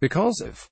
because of